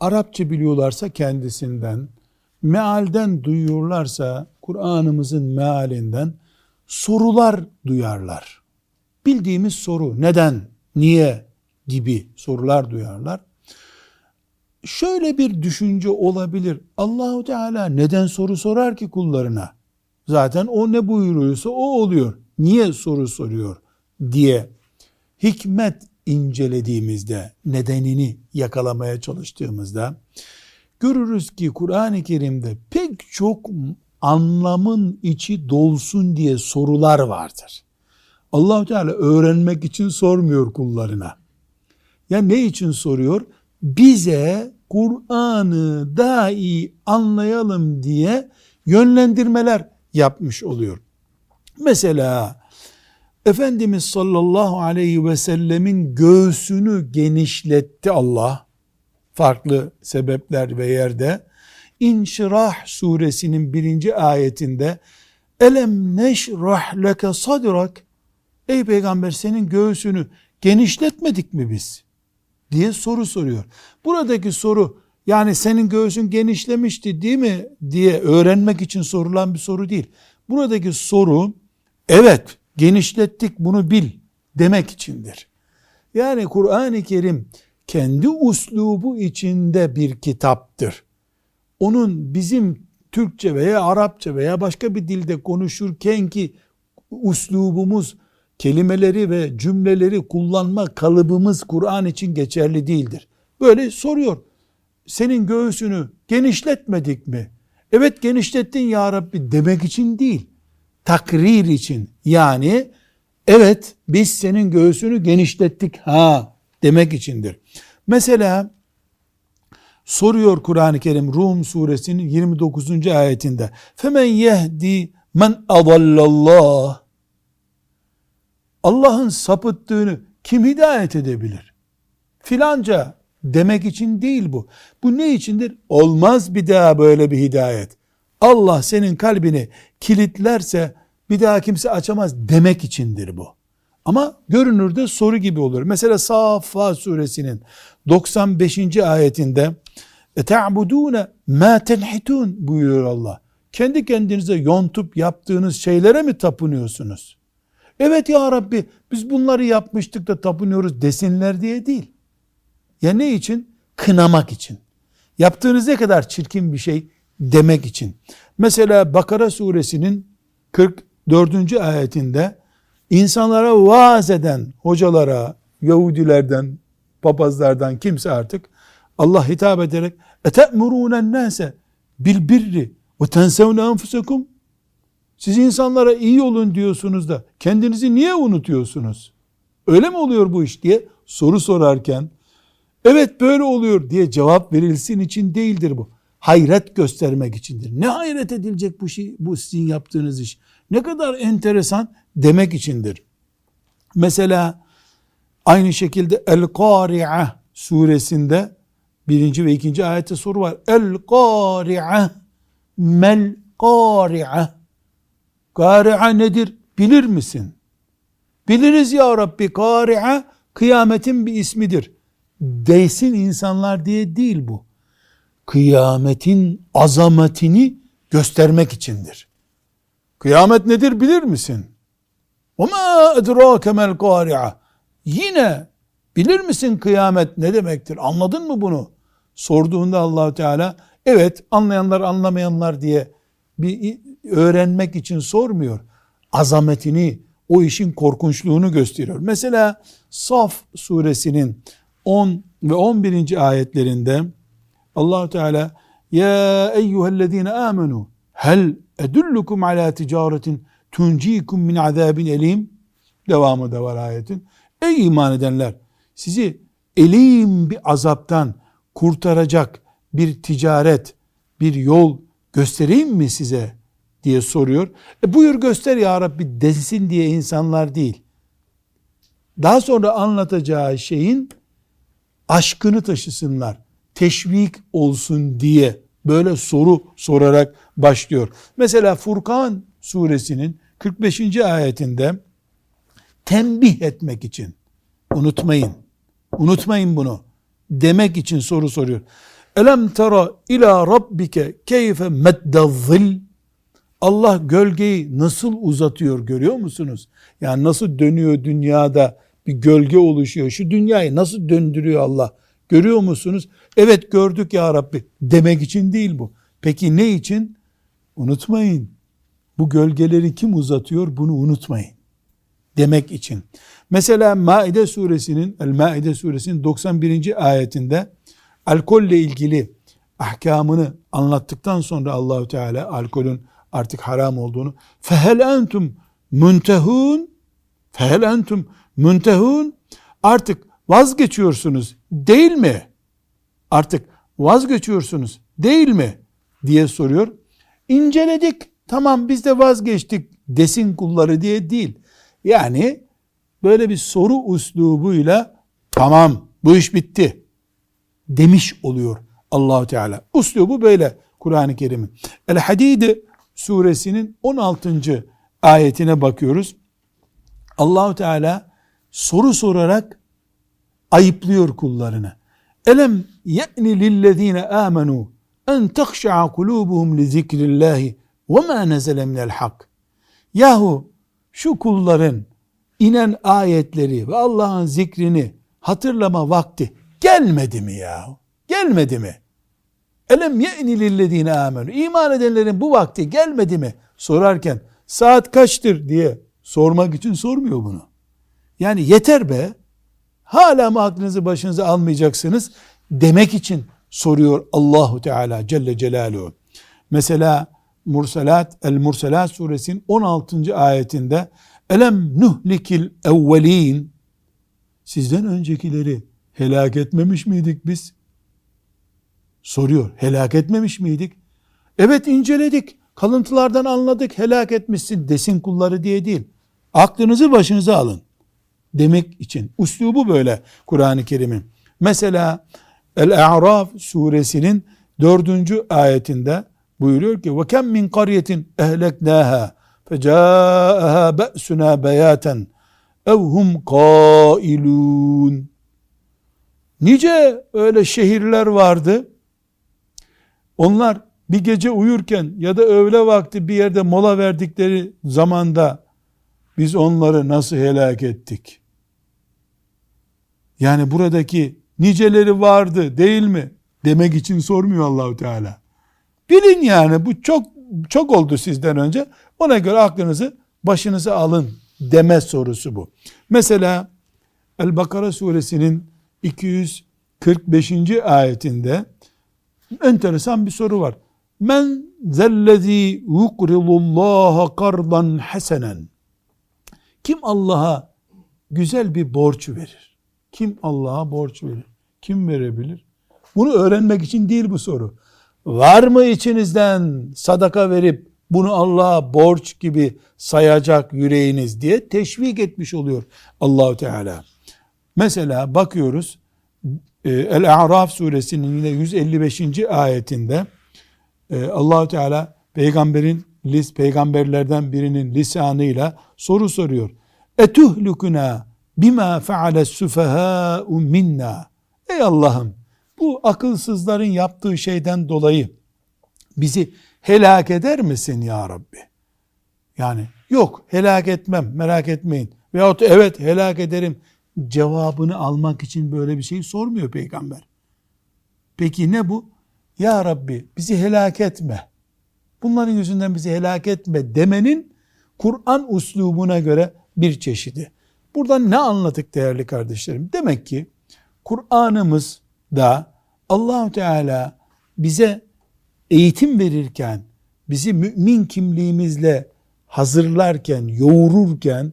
Arapça biliyorlarsa kendisinden, mealden duyuyorlarsa Kur'an'ımızın mealinden sorular duyarlar. Bildiğimiz soru neden, niye gibi sorular duyarlar. Şöyle bir düşünce olabilir. Allahu Teala neden soru sorar ki kullarına? Zaten o ne buyuruyorsa o oluyor. Niye soru soruyor diye hikmet incelediğimizde, nedenini yakalamaya çalıştığımızda görürüz ki Kur'an-ı Kerim'de pek çok anlamın içi dolsun diye sorular vardır. Allahu Teala öğrenmek için sormuyor kullarına. Ya ne için soruyor? Bize Kur'an'ı daha iyi anlayalım diye yönlendirmeler yapmış oluyor. Mesela Efendimiz sallallahu aleyhi ve sellemin göğsünü genişletti Allah. Farklı sebepler ve yerde. İnşirah suresinin birinci ayetinde Elem neşrah leke sadrak Ey peygamber senin göğsünü genişletmedik mi biz? diye soru soruyor. Buradaki soru yani senin göğsün genişlemişti değil mi diye öğrenmek için sorulan bir soru değil. Buradaki soru evet genişlettik bunu bil demek içindir. Yani Kur'an-ı Kerim kendi uslubu içinde bir kitaptır. Onun bizim Türkçe veya Arapça veya başka bir dilde konuşurken ki uslubumuz, kelimeleri ve cümleleri kullanma kalıbımız Kur'an için geçerli değildir. Böyle soruyor. Senin göğsünü genişletmedik mi? Evet genişlettin ya Rabbi demek için değil takrir için yani evet biz senin göğsünü genişlettik ha demek içindir. Mesela soruyor Kur'an-ı Kerim Rum suresinin 29. ayetinde femen yehdi men adallallah Allah'ın sapıttığını kim hidayet edebilir? Filanca demek için değil bu. Bu ne içindir? Olmaz bir daha böyle bir hidayet. Allah senin kalbini kilitlerse bir daha kimse açamaz demek içindir bu. Ama görünürde soru gibi olur. Mesela Saffat suresinin 95. ayetinde اَتَعْبُدُونَ مَا تَنْحِتُونَ buyuruyor Allah. Kendi kendinize yontup yaptığınız şeylere mi tapınıyorsunuz? Evet ya Rabbi biz bunları yapmıştık da tapınıyoruz desinler diye değil. Ya ne için? Kınamak için. Yaptığınız ne kadar çirkin bir şey demek için. Mesela Bakara suresinin 44. ayetinde insanlara vaaz eden hocalara, Yahudilerden, papazlardan kimse artık Allah hitap ederek ete'murûnen nâse bil birri ve tensevne enfusekum siz insanlara iyi olun diyorsunuz da kendinizi niye unutuyorsunuz? Öyle mi oluyor bu iş diye soru sorarken evet böyle oluyor diye cevap verilsin için değildir bu hayret göstermek içindir. Ne hayret edilecek bu şey, bu sizin yaptığınız iş? Ne kadar enteresan demek içindir. Mesela aynı şekilde El-Kari'ah suresinde birinci ve ikinci ayette soru var. El-Kari'ah Mel-Kari'ah Kari'ah nedir? Bilir misin? Biliriz ya Rabbi Kari'ah kıyametin bir ismidir. Değsin insanlar diye değil bu kıyametin azametini göstermek içindir. Kıyamet nedir bilir misin? وَمَا اَدْرَاكَ مَا الْقَارِعَةِ Yine bilir misin kıyamet ne demektir? Anladın mı bunu? Sorduğunda allah Teala evet anlayanlar anlamayanlar diye bir öğrenmek için sormuyor. Azametini, o işin korkunçluğunu gösteriyor. Mesela Saf suresinin 10 ve 11. ayetlerinde allah Teala Ya eyyühellezine amenu hel edullukum ala ticaretin tuncikum min azabin elim devamı da var ayetin. Ey iman edenler sizi elim bir azaptan kurtaracak bir ticaret, bir yol göstereyim mi size diye soruyor. E buyur göster ya Rabbi desin diye insanlar değil. Daha sonra anlatacağı şeyin aşkını taşısınlar. Teşvik olsun diye böyle soru sorarak başlıyor. Mesela Furkan suresinin 45. ayetinde tembih etmek için unutmayın. Unutmayın bunu. Demek için soru soruyor. Elem tera ila rabbike keyfe meddezzil Allah gölgeyi nasıl uzatıyor görüyor musunuz? Yani nasıl dönüyor dünyada bir gölge oluşuyor. Şu dünyayı nasıl döndürüyor Allah? Görüyor musunuz? Evet gördük ya Rabbi. Demek için değil bu. Peki ne için? Unutmayın. Bu gölgeleri kim uzatıyor? Bunu unutmayın. Demek için. Mesela Maide suresinin El Maide suresinin 91. ayetinde alkolle ilgili ahkamını anlattıktan sonra Allahü Teala alkolün artık haram olduğunu fehel entum müntehun fehel entum müntehun artık vazgeçiyorsunuz değil mi? Artık vazgeçiyorsunuz değil mi? diye soruyor. İnceledik tamam biz de vazgeçtik desin kulları diye değil. Yani böyle bir soru uslubuyla tamam bu iş bitti demiş oluyor Allahu Teala. Uslubu böyle Kur'an-ı Kerim'in. El Hadid suresinin 16. ayetine bakıyoruz. Allahu Teala soru sorarak ayıplıyor kullarını. Elem ye'ni lillezine amenu en tehşa'a kulubuhum li zikrillahi ve ma nezele minel hak. Yahu şu kulların inen ayetleri ve Allah'ın zikrini hatırlama vakti gelmedi mi ya? Gelmedi mi? Elem ye'ni lillezine amenu. İman edenlerin bu vakti gelmedi mi? Sorarken saat kaçtır diye sormak için sormuyor bunu. Yani yeter be. Hala mı aklınızı başınıza almayacaksınız? Demek için soruyor Allahu Teala Celle Celaluhu. Mesela Mursalat El Mursalat suresinin 16. ayetinde Elem nuhlikil evvelin sizden öncekileri helak etmemiş miydik biz? Soruyor. Helak etmemiş miydik? Evet inceledik. Kalıntılardan anladık. Helak etmişsin desin kulları diye değil. Aklınızı başınıza alın Demek için. Uslubu böyle Kur'an-ı Kerim'in. Mesela El-A'raf suresinin dördüncü ayetinde buyuruyor ki وَكَمْ مِنْ قَرْيَةٍ اَهْلَكْنَاهَا فَجَاءَهَا بَأْسُنَا بَيَاتًا اَوْ هُمْ قَائِلُونَ Nice öyle şehirler vardı. Onlar bir gece uyurken ya da öğle vakti bir yerde mola verdikleri zamanda biz onları nasıl helak ettik? Yani buradaki niceleri vardı değil mi? Demek için sormuyor Allahu Teala. Bilin yani bu çok çok oldu sizden önce. Ona göre aklınızı başınıza alın deme sorusu bu. Mesela El-Bakara suresinin 245. ayetinde enteresan bir soru var. Men zellezî yukridullâhe kardan hasenen. Kim Allah'a güzel bir borç verir? Kim Allah'a borç verir? Kim verebilir? Bunu öğrenmek için değil bu soru. Var mı içinizden sadaka verip bunu Allah'a borç gibi sayacak yüreğiniz diye teşvik etmiş oluyor Allahu Teala. Mesela bakıyoruz e, El-A'raf suresinin yine 155. ayetinde e, Allahu Teala peygamberin lis peygamberlerden birinin lisanıyla soru soruyor. Etuhlukuna bima feale sufaha'u minna. Ey Allah'ım bu akılsızların yaptığı şeyden dolayı bizi helak eder misin ya Rabbi? Yani yok helak etmem merak etmeyin. Veyahut evet helak ederim cevabını almak için böyle bir şey sormuyor peygamber. Peki ne bu? Ya Rabbi bizi helak etme. Bunların yüzünden bizi helak etme demenin Kur'an uslubuna göre bir çeşidi. Buradan ne anladık değerli kardeşlerim? Demek ki Kur'an'ımız da allah Teala bize eğitim verirken, bizi mümin kimliğimizle hazırlarken, yoğururken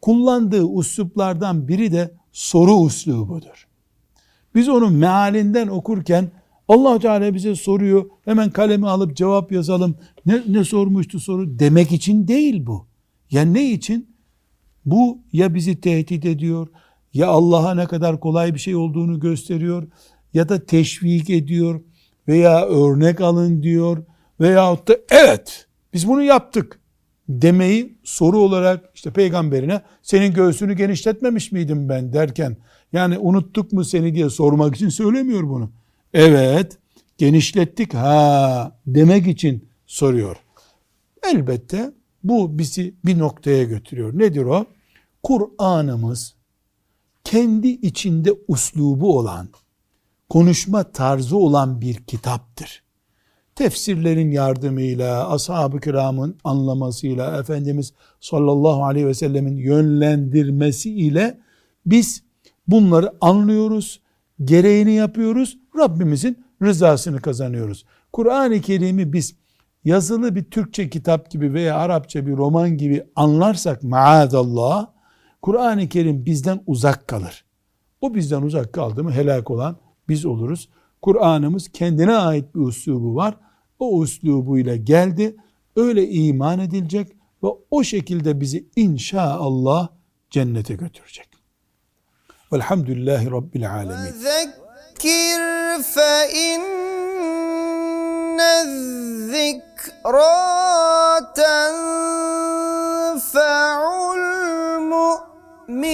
kullandığı usluplardan biri de soru uslubudur. Biz onu mealinden okurken allah Teala bize soruyor. Hemen kalemi alıp cevap yazalım. Ne, ne sormuştu soru? Demek için değil bu. Ya ne için? Bu ya bizi tehdit ediyor, ya Allah'a ne kadar kolay bir şey olduğunu gösteriyor, ya da teşvik ediyor, veya örnek alın diyor, veyahut da evet biz bunu yaptık demeyi soru olarak işte peygamberine senin göğsünü genişletmemiş miydim ben derken yani unuttuk mu seni diye sormak için söylemiyor bunu. Evet genişlettik ha demek için soruyor. Elbette bu bizi bir noktaya götürüyor. Nedir o? Kur'an'ımız kendi içinde uslubu olan, konuşma tarzı olan bir kitaptır. Tefsirlerin yardımıyla, ashab-ı kiramın anlamasıyla, Efendimiz sallallahu aleyhi ve sellemin yönlendirmesiyle biz bunları anlıyoruz, gereğini yapıyoruz, Rabbimizin rızasını kazanıyoruz. Kur'an-ı Kerim'i biz yazılı bir Türkçe kitap gibi veya Arapça bir roman gibi anlarsak maazallah, Kur'an-ı Kerim bizden uzak kalır. O bizden uzak kaldı mı helak olan biz oluruz. Kur'an'ımız kendine ait bir üslubu var. O üslubuyla geldi. Öyle iman edilecek ve o şekilde bizi inşallah cennete götürecek. Velhamdülillahi Rabbil alemin. فذكر فإن الذكرى تنفع المؤمنين.